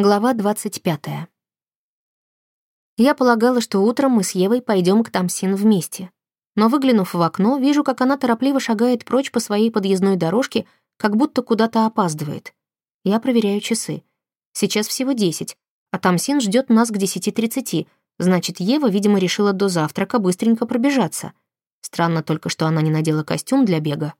Глава 25. Я полагала, что утром мы с Евой пойдем к Тамсин вместе. Но, выглянув в окно, вижу, как она торопливо шагает прочь по своей подъездной дорожке, как будто куда-то опаздывает. Я проверяю часы. Сейчас всего 10, а Тамсин ждет нас к 10.30, значит, Ева, видимо, решила до завтрака быстренько пробежаться. Странно только, что она не надела костюм для бега.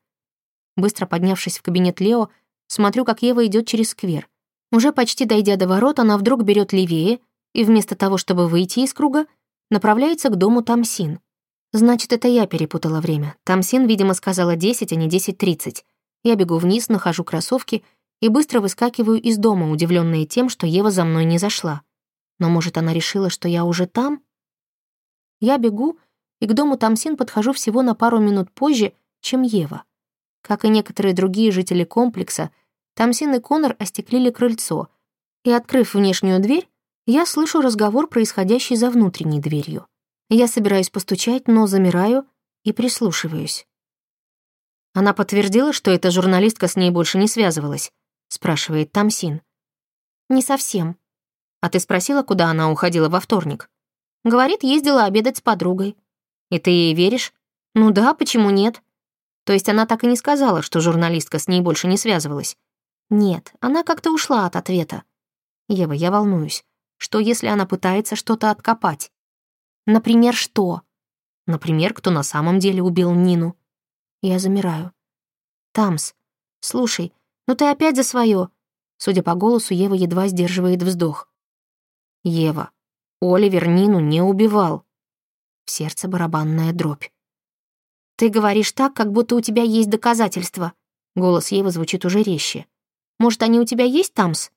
Быстро поднявшись в кабинет Лео, смотрю, как Ева идет через сквер — уже почти дойдя до ворот, она вдруг берет левее и вместо того, чтобы выйти из круга, направляется к дому Тамсин. Значит, это я перепутала время. Тамсин, видимо, сказала 10, а не 10.30. Я бегу вниз, нахожу кроссовки и быстро выскакиваю из дома, удивленная тем, что Ева за мной не зашла. Но, может, она решила, что я уже там? Я бегу, и к дому Тамсин подхожу всего на пару минут позже, чем Ева. Как и некоторые другие жители комплекса — Тамсин и Конор остеклили крыльцо, и, открыв внешнюю дверь, я слышу разговор, происходящий за внутренней дверью. Я собираюсь постучать, но замираю и прислушиваюсь. Она подтвердила, что эта журналистка с ней больше не связывалась, спрашивает Тамсин. Не совсем. А ты спросила, куда она уходила во вторник? Говорит, ездила обедать с подругой. И ты ей веришь? Ну да, почему нет? То есть она так и не сказала, что журналистка с ней больше не связывалась. Нет, она как-то ушла от ответа. Ева, я волнуюсь. Что, если она пытается что-то откопать? Например, что? Например, кто на самом деле убил Нину? Я замираю. Тамс, слушай, ну ты опять за свое. Судя по голосу, Ева едва сдерживает вздох. Ева, Оливер Нину не убивал. В сердце барабанная дробь. Ты говоришь так, как будто у тебя есть доказательства. Голос Евы звучит уже резче. Может, они у тебя есть, Тамс?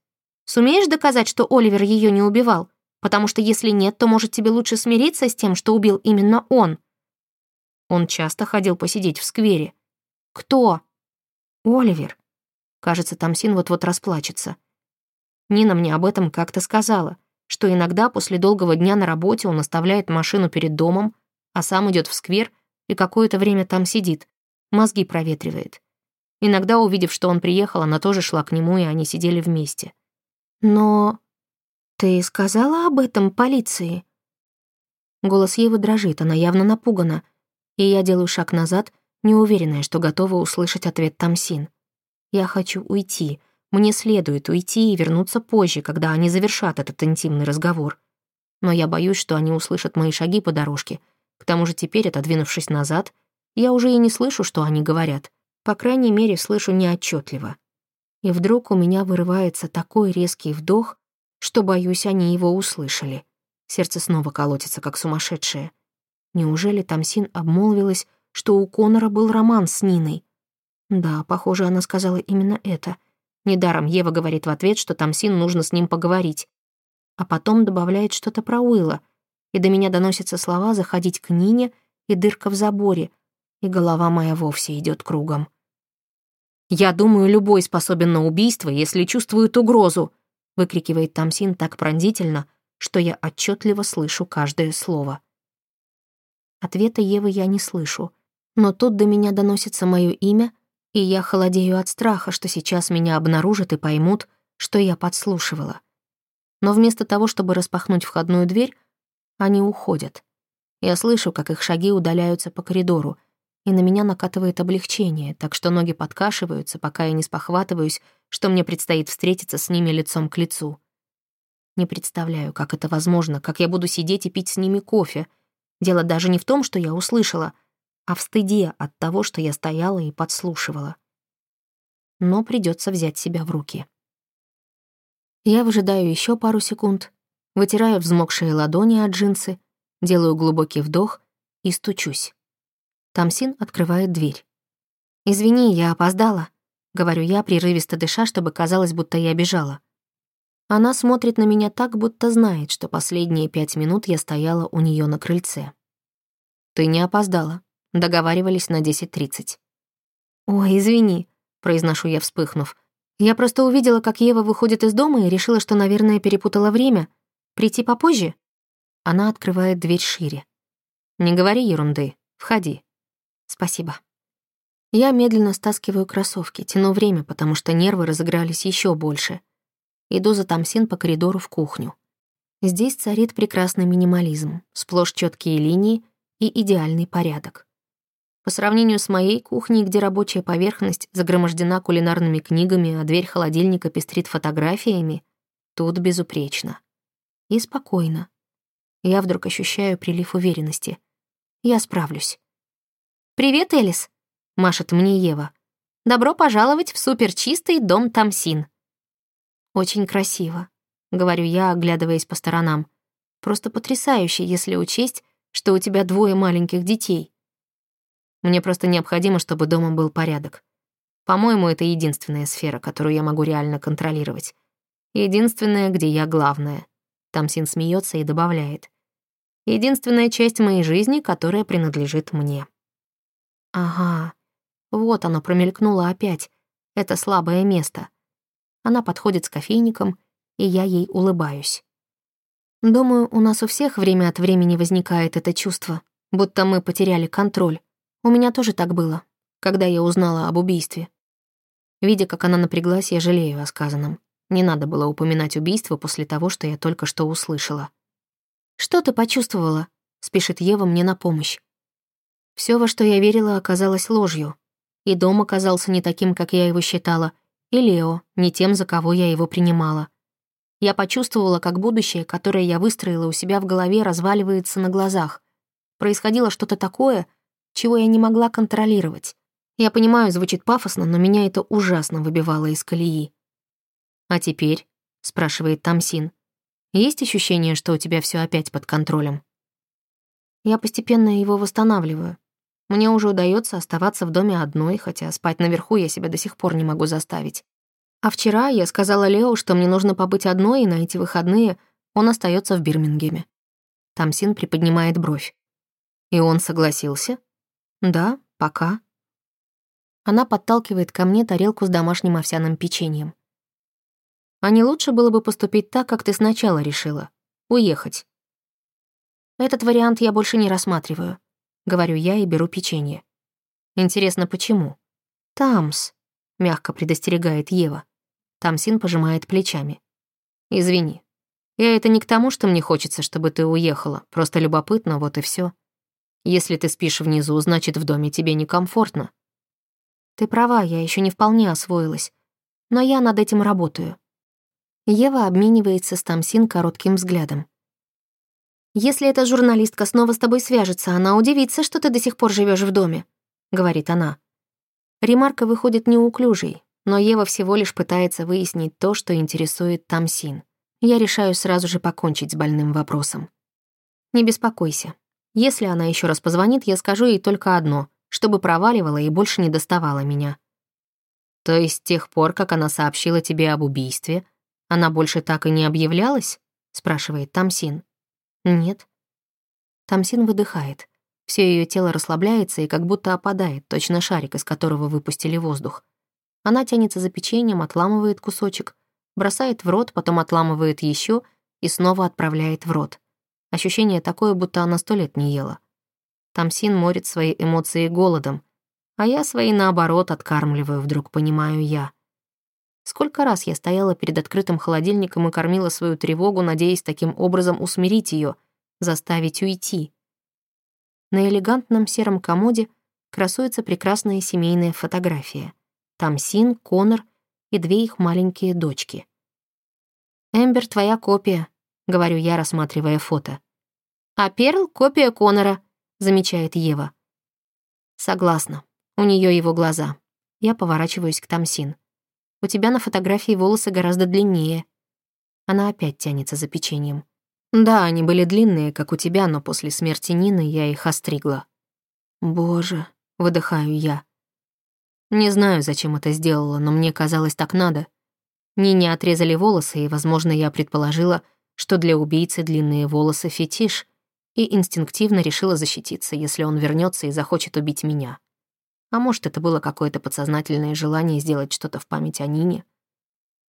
Сумеешь доказать, что Оливер ее не убивал? Потому что если нет, то, может, тебе лучше смириться с тем, что убил именно он. Он часто ходил посидеть в сквере. Кто? Оливер. Кажется, Тамсин вот-вот расплачется. Нина мне об этом как-то сказала, что иногда после долгого дня на работе он оставляет машину перед домом, а сам идет в сквер и какое-то время там сидит, мозги проветривает. Иногда, увидев, что он приехал, она тоже шла к нему, и они сидели вместе. «Но ты сказала об этом полиции?» Голос Евы дрожит, она явно напугана, и я делаю шаг назад, неуверенная, что готова услышать ответ Тамсин. Я хочу уйти, мне следует уйти и вернуться позже, когда они завершат этот интимный разговор. Но я боюсь, что они услышат мои шаги по дорожке. К тому же теперь, отодвинувшись назад, я уже и не слышу, что они говорят. По крайней мере, слышу неотчетливо. И вдруг у меня вырывается такой резкий вдох, что, боюсь, они его услышали. Сердце снова колотится, как сумасшедшее. Неужели Тамсин обмолвилась, что у Конора был роман с Ниной? Да, похоже, она сказала именно это. Недаром Ева говорит в ответ, что Тамсин нужно с ним поговорить. А потом добавляет что-то про Уилла, и до меня доносятся слова «заходить к Нине» и «дырка в заборе», и голова моя вовсе идет кругом. «Я думаю, любой способен на убийство, если чувствует угрозу», выкрикивает Тамсин так пронзительно, что я отчетливо слышу каждое слово. Ответа Евы я не слышу, но тут до меня доносится мое имя, и я холодею от страха, что сейчас меня обнаружат и поймут, что я подслушивала. Но вместо того, чтобы распахнуть входную дверь, они уходят. Я слышу, как их шаги удаляются по коридору — и на меня накатывает облегчение, так что ноги подкашиваются, пока я не спохватываюсь, что мне предстоит встретиться с ними лицом к лицу. Не представляю, как это возможно, как я буду сидеть и пить с ними кофе. Дело даже не в том, что я услышала, а в стыде от того, что я стояла и подслушивала. Но придется взять себя в руки. Я выжидаю еще пару секунд, вытираю взмокшие ладони от джинсы, делаю глубокий вдох и стучусь. Тамсин открывает дверь. «Извини, я опоздала», — говорю я, прерывисто дыша, чтобы казалось, будто я бежала. Она смотрит на меня так, будто знает, что последние пять минут я стояла у нее на крыльце. «Ты не опоздала», — договаривались на 10.30. «Ой, извини», — произношу я, вспыхнув. «Я просто увидела, как Ева выходит из дома и решила, что, наверное, перепутала время. Прийти попозже?» Она открывает дверь шире. «Не говори ерунды. Входи». Спасибо. Я медленно стаскиваю кроссовки, тяну время, потому что нервы разыгрались еще больше. Иду за Тамсин по коридору в кухню. Здесь царит прекрасный минимализм, сплошь четкие линии и идеальный порядок. По сравнению с моей кухней, где рабочая поверхность загромождена кулинарными книгами, а дверь холодильника пестрит фотографиями, тут безупречно. И спокойно. Я вдруг ощущаю прилив уверенности. Я справлюсь. «Привет, Элис!» — машет мне Ева. «Добро пожаловать в суперчистый дом Тамсин». «Очень красиво», — говорю я, оглядываясь по сторонам. «Просто потрясающе, если учесть, что у тебя двое маленьких детей». Мне просто необходимо, чтобы дома был порядок. По-моему, это единственная сфера, которую я могу реально контролировать. Единственная, где я главная. Тамсин смеется и добавляет. Единственная часть моей жизни, которая принадлежит мне. Ага, вот оно промелькнуло опять. Это слабое место. Она подходит с кофейником, и я ей улыбаюсь. Думаю, у нас у всех время от времени возникает это чувство, будто мы потеряли контроль. У меня тоже так было, когда я узнала об убийстве. Видя, как она напряглась, я жалею о сказанном. Не надо было упоминать убийство после того, что я только что услышала. «Что ты почувствовала?» — спешит Ева мне на помощь. Все, во что я верила, оказалось ложью. И дом оказался не таким, как я его считала, и Лео не тем, за кого я его принимала. Я почувствовала, как будущее, которое я выстроила у себя в голове, разваливается на глазах. Происходило что-то такое, чего я не могла контролировать. Я понимаю, звучит пафосно, но меня это ужасно выбивало из колеи. «А теперь?» — спрашивает Тамсин. «Есть ощущение, что у тебя все опять под контролем?» Я постепенно его восстанавливаю. Мне уже удается оставаться в доме одной, хотя спать наверху я себя до сих пор не могу заставить. А вчера я сказала Лео, что мне нужно побыть одной, и на эти выходные он остается в Бирмингеме. Тамсин приподнимает бровь. И он согласился? Да, пока. Она подталкивает ко мне тарелку с домашним овсяным печеньем. А не лучше было бы поступить так, как ты сначала решила? Уехать. Этот вариант я больше не рассматриваю. Говорю я и беру печенье. Интересно, почему? Тамс, мягко предостерегает Ева. Тамсин пожимает плечами. Извини. Я это не к тому, что мне хочется, чтобы ты уехала. Просто любопытно, вот и все. Если ты спишь внизу, значит, в доме тебе некомфортно. Ты права, я еще не вполне освоилась. Но я над этим работаю. Ева обменивается с Тамсин коротким взглядом. «Если эта журналистка снова с тобой свяжется, она удивится, что ты до сих пор живешь в доме», — говорит она. Ремарка выходит неуклюжей, но Ева всего лишь пытается выяснить то, что интересует Тамсин. Я решаю сразу же покончить с больным вопросом. «Не беспокойся. Если она еще раз позвонит, я скажу ей только одно, чтобы проваливала и больше не доставала меня». «То есть с тех пор, как она сообщила тебе об убийстве, она больше так и не объявлялась?» — спрашивает Тамсин. «Нет». Тамсин выдыхает. Все ее тело расслабляется и как будто опадает, точно шарик, из которого выпустили воздух. Она тянется за печеньем, отламывает кусочек, бросает в рот, потом отламывает еще и снова отправляет в рот. Ощущение такое, будто она сто лет не ела. Тамсин морит свои эмоции голодом, а я свои, наоборот, откармливаю, вдруг понимаю я. Сколько раз я стояла перед открытым холодильником и кормила свою тревогу, надеясь таким образом усмирить ее, заставить уйти. На элегантном сером комоде красуется прекрасная семейная фотография. Там Син, Конор и две их маленькие дочки. «Эмбер, твоя копия», — говорю я, рассматривая фото. «А Перл — копия Конора», — замечает Ева. Согласна. У нее его глаза. Я поворачиваюсь к Тамсин. У тебя на фотографии волосы гораздо длиннее». Она опять тянется за печеньем. «Да, они были длинные, как у тебя, но после смерти Нины я их остригла». «Боже», — выдыхаю я. Не знаю, зачем это сделала, но мне казалось, так надо. Нине отрезали волосы, и, возможно, я предположила, что для убийцы длинные волосы — фетиш, и инстинктивно решила защититься, если он вернется и захочет убить меня. А может, это было какое-то подсознательное желание сделать что-то в память о Нине.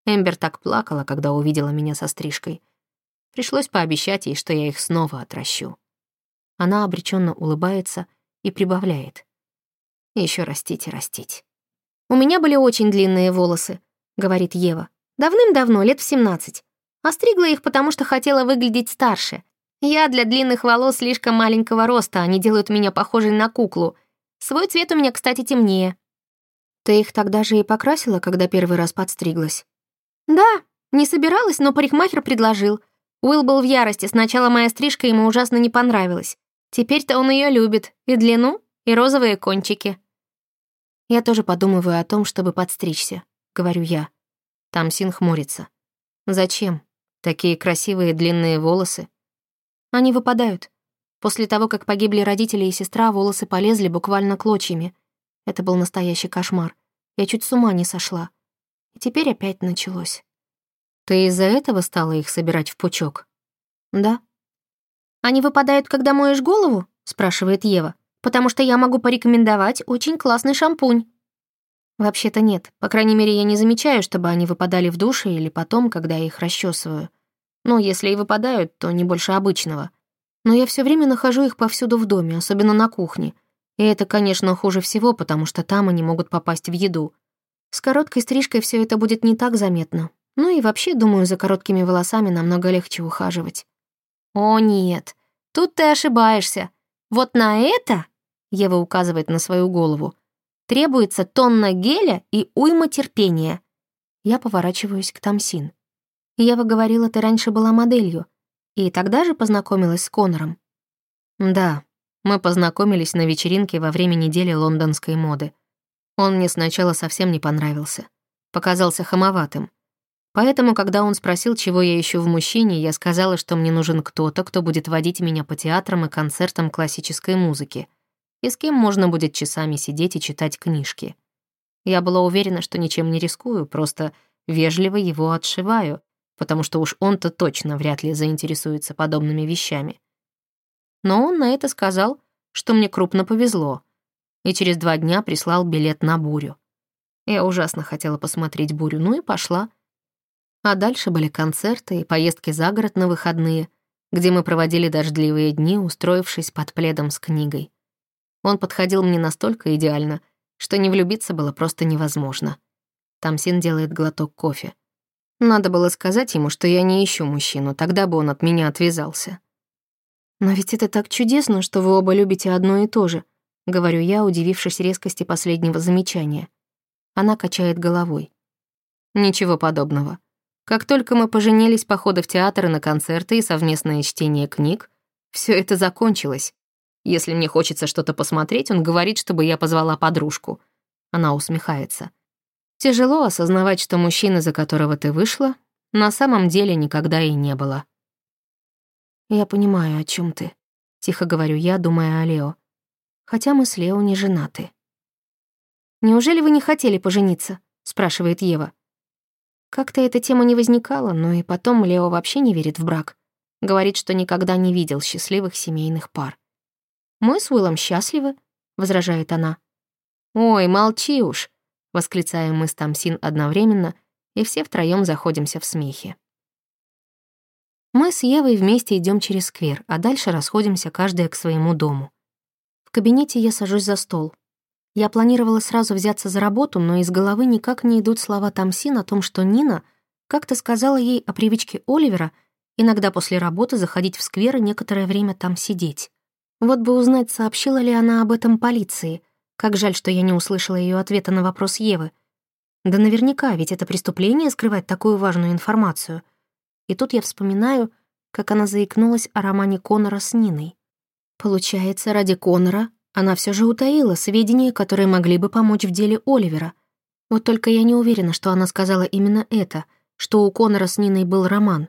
Эмбер так плакала, когда увидела меня со стрижкой. Пришлось пообещать ей, что я их снова отращу. Она обреченно улыбается и прибавляет. Еще растить и растить. «У меня были очень длинные волосы», — говорит Ева. Давным-давно, лет в 17. Остригла их, потому что хотела выглядеть старше. Я для длинных волос слишком маленького роста, они делают меня похожей на куклу. Свой цвет у меня, кстати, темнее. Ты их тогда же и покрасила, когда первый раз подстриглась? Да, не собиралась, но парикмахер предложил. Уилл был в ярости, сначала моя стрижка ему ужасно не понравилась. Теперь-то он ее любит, и длину, и розовые кончики. Я тоже подумываю о том, чтобы подстричься, говорю я. Тамсин хмурится. Зачем? Такие красивые длинные волосы. Они выпадают. После того, как погибли родители и сестра, волосы полезли буквально клочьями. Это был настоящий кошмар. Я чуть с ума не сошла. И теперь опять началось. Ты из-за этого стала их собирать в пучок? Да. Они выпадают, когда моешь голову? спрашивает Ева. Потому что я могу порекомендовать очень классный шампунь. Вообще-то нет. По крайней мере, я не замечаю, чтобы они выпадали в душе или потом, когда я их расчесываю. Ну, если и выпадают, то не больше обычного. Но я все время нахожу их повсюду в доме, особенно на кухне. И это, конечно, хуже всего, потому что там они могут попасть в еду. С короткой стрижкой все это будет не так заметно. Ну и вообще, думаю, за короткими волосами намного легче ухаживать. О, нет, тут ты ошибаешься. Вот на это, Ева указывает на свою голову, требуется тонна геля и уйма терпения. Я поворачиваюсь к Тамсин. Ева говорила, ты раньше была моделью. И тогда же познакомилась с Конором? Да, мы познакомились на вечеринке во время недели лондонской моды. Он мне сначала совсем не понравился. Показался хамоватым. Поэтому, когда он спросил, чего я ищу в мужчине, я сказала, что мне нужен кто-то, кто будет водить меня по театрам и концертам классической музыки, и с кем можно будет часами сидеть и читать книжки. Я была уверена, что ничем не рискую, просто вежливо его отшиваю, потому что уж он-то точно вряд ли заинтересуется подобными вещами. Но он на это сказал, что мне крупно повезло, и через два дня прислал билет на бурю. Я ужасно хотела посмотреть бурю, ну и пошла. А дальше были концерты и поездки за город на выходные, где мы проводили дождливые дни, устроившись под пледом с книгой. Он подходил мне настолько идеально, что не влюбиться было просто невозможно. Тамсин делает глоток кофе. Надо было сказать ему, что я не ищу мужчину, тогда бы он от меня отвязался. «Но ведь это так чудесно, что вы оба любите одно и то же», — говорю я, удивившись резкости последнего замечания. Она качает головой. «Ничего подобного. Как только мы поженились, походы в театр и на концерты и совместное чтение книг, все это закончилось. Если мне хочется что-то посмотреть, он говорит, чтобы я позвала подружку». Она усмехается. Тяжело осознавать, что мужчина, за которого ты вышла, на самом деле никогда и не было. «Я понимаю, о чем ты», — тихо говорю я, думая о Лео. Хотя мы с Лео не женаты. «Неужели вы не хотели пожениться?» — спрашивает Ева. Как-то эта тема не возникала, но и потом Лео вообще не верит в брак. Говорит, что никогда не видел счастливых семейных пар. «Мы с Уиллом счастливы», — возражает она. «Ой, молчи уж», Восклицаем мы с Тамсин одновременно, и все втроем заходимся в смехе. Мы с Евой вместе идем через сквер, а дальше расходимся каждая к своему дому. В кабинете я сажусь за стол. Я планировала сразу взяться за работу, но из головы никак не идут слова Тамсин о том, что Нина как-то сказала ей о привычке Оливера иногда после работы заходить в сквер и некоторое время там сидеть. Вот бы узнать, сообщила ли она об этом полиции — как жаль, что я не услышала ее ответа на вопрос Евы. Да наверняка, ведь это преступление скрывать такую важную информацию. И тут я вспоминаю, как она заикнулась о романе Конора с Ниной. Получается, ради Конора она все же утаила сведения, которые могли бы помочь в деле Оливера. Вот только я не уверена, что она сказала именно это, что у Конора с Ниной был роман.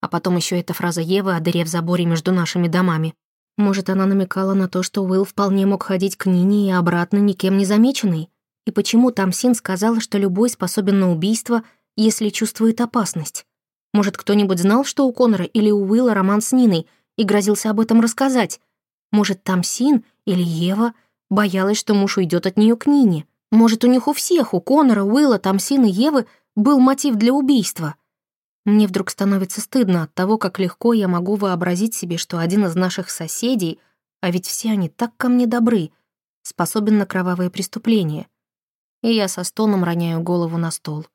А потом еще эта фраза Евы о дыре в заборе между нашими домами. Может, она намекала на то, что Уилл вполне мог ходить к Нине и обратно никем не замеченный? И почему Тамсин сказала, что любой способен на убийство, если чувствует опасность? Может, кто-нибудь знал, что у Конора или у Уилла роман с Ниной и грозился об этом рассказать? Может, Тамсин или Ева боялась, что муж уйдет от нее к Нине? Может, у них у всех, у Конора, Уилла, Тамсин и Евы, был мотив для убийства? Мне вдруг становится стыдно от того, как легко я могу вообразить себе, что один из наших соседей, а ведь все они так ко мне добры, способен на кровавые преступления. И я со стоном роняю голову на стол.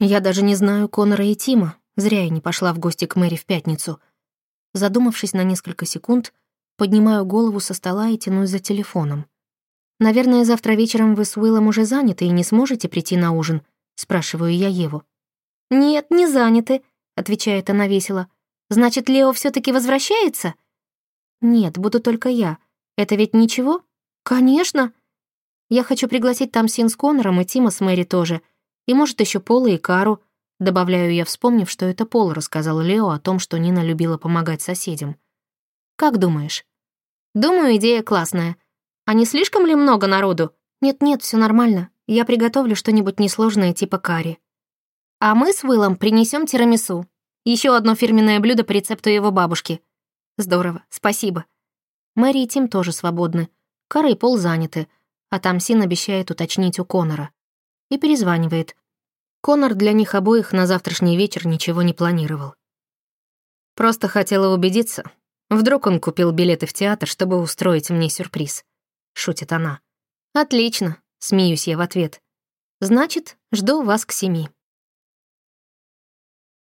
Я даже не знаю Конора и Тима, зря я не пошла в гости к Мэри в пятницу. Задумавшись на несколько секунд, поднимаю голову со стола и тянусь за телефоном. «Наверное, завтра вечером вы с Уиллом уже заняты и не сможете прийти на ужин?» — спрашиваю я Еву. «Нет, не заняты», — отвечает она весело. «Значит, Лео все таки возвращается?» «Нет, буду только я. Это ведь ничего?» «Конечно!» «Я хочу пригласить там Син с Конором и Тима с Мэри тоже. И, может, еще Пола и Кару», — добавляю я, вспомнив, что это Пол рассказал Лео о том, что Нина любила помогать соседям. «Как думаешь?» «Думаю, идея классная. А не слишком ли много народу?» «Нет-нет, все нормально. Я приготовлю что-нибудь несложное типа карри». «А мы с Уиллом принесем тирамису. Еще одно фирменное блюдо по рецепту его бабушки». «Здорово, спасибо». Мэри и Тим тоже свободны. Кара и Пол заняты, а Тамсин обещает уточнить у Конора. И перезванивает. Конор для них обоих на завтрашний вечер ничего не планировал. Просто хотела убедиться. Вдруг он купил билеты в театр, чтобы устроить мне сюрприз. Шутит она. «Отлично», — смеюсь я в ответ. «Значит, жду вас к семи».